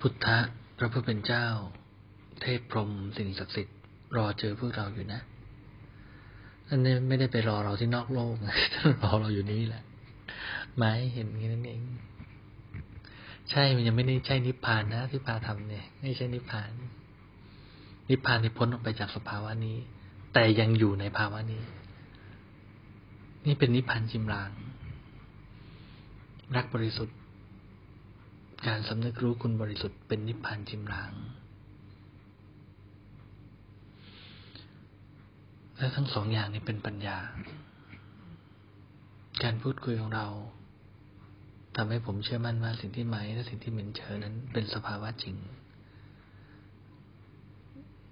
พุทธะพระผู้เป็นเจ้า เทพพรหมสิ่งศักดิ์สิทธิ์รอเจอพวกเราอยู่นะอันนี้ไม่ได้ไปรอเราที่นอกโลกรอเราอยู่นี่แหละไม้เห็นอย่นั้นเอง ใช่มันยังไม่ได้ใช่นิพพานนะที่พาทำเนี่ย ไม่ใช่นิพพาน นิพพานที่พ้นออกไปจากสภาวะนี้ แต่ยังอยู่ในภาวะนี้ นี่เป็นนิพพานจิมราง รักบริสุทธิ์ การสำนึกรู้คุณบริสุทธิ์เป็นนิพพานจิมราง และทั้งสองอย่างนี้เป็นปัญญา การพูดคุยของเราทำให้ผมเชื่อมั่นว่าสิ่งที่ไหมและสิ่งที่เหม็นเชอนั้นเป็นสภาวะจริง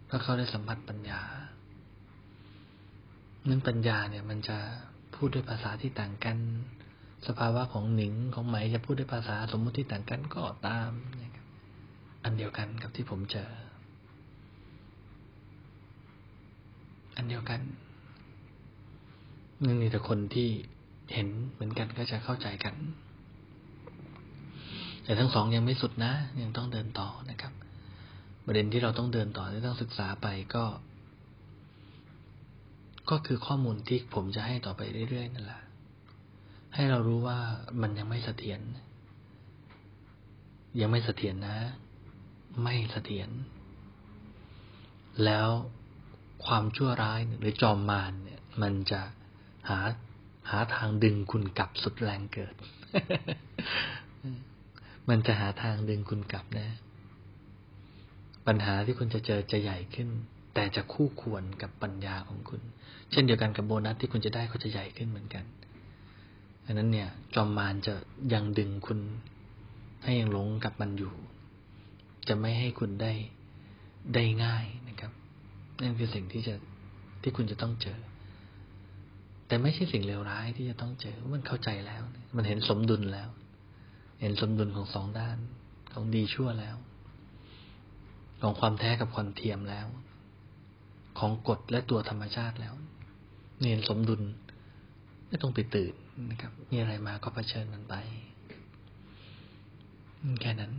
เพราะเขาได้สัมผัสปัญญานั้นปัญญาเนี่ยมันจะพูดด้วยภาษาที่ต่างกัน สภาวะของหนิงของไหมจะพูดด้วยภาษาสมมุติที่ต่างกันก็ตามนะครับอันเดียวกันกับที่ผมเจอ อันเดียวกันนี่มีแต่คนที่เห็นเหมือนกันก็จะเข้าใจกัน แต่ทั้งสองยังไม่สุดนะ ยังต้องเดินต่อนะครับ ประเด็นที่เราต้องเดินต่อที่ต้องศึกษาไปก็ ก็คือข้อมูลที่ผมจะให้ต่อไปเรื่อยๆนั่นแหละ ให้เรารู้ว่ามันยังไม่เสถียรยังไม่เสถียรนะ ไม่เสถียรแล้วความชั่วร้ายหรือจอมมารเนี่ย มันจะหาหาทางดึงคุณกลับสุดแรงเกิด มันจะหาทางดึงคุณกลับนะ ปัญหาที่คุณจะเจอจะใหญ่ขึ้น แต่จะคู่ควรกับปัญญาของคุณ เช่นเดียวกันกับโบนัสที่คุณจะได้ก็จะใหญ่ขึ้นเหมือนกัน ดังนั้นเนี่ย จอมมารจะยังดึงคุณให้ยังหลงกับมันอยู่ จะไม่ให้คุณได้ได้ง่ายนะครับ นั่นคือสิ่งที่จะที่คุณจะต้องเจอ แต่ไม่ใช่สิ่งเลวร้ายที่จะต้องเจอ มันเข้าใจแล้ว มันเห็นสมดุลแล้ว เห็นสมดุลของสองด้าน ของดีชั่วแล้ว ของความแท้กับความเทียมแล้ว ของกฎและตัวธรรมชาติแล้วเห็นสมดุล ไม่ต้องไปตื่นนะครับ มีอะไรมาก็เผชิญมันไป แค่นั้น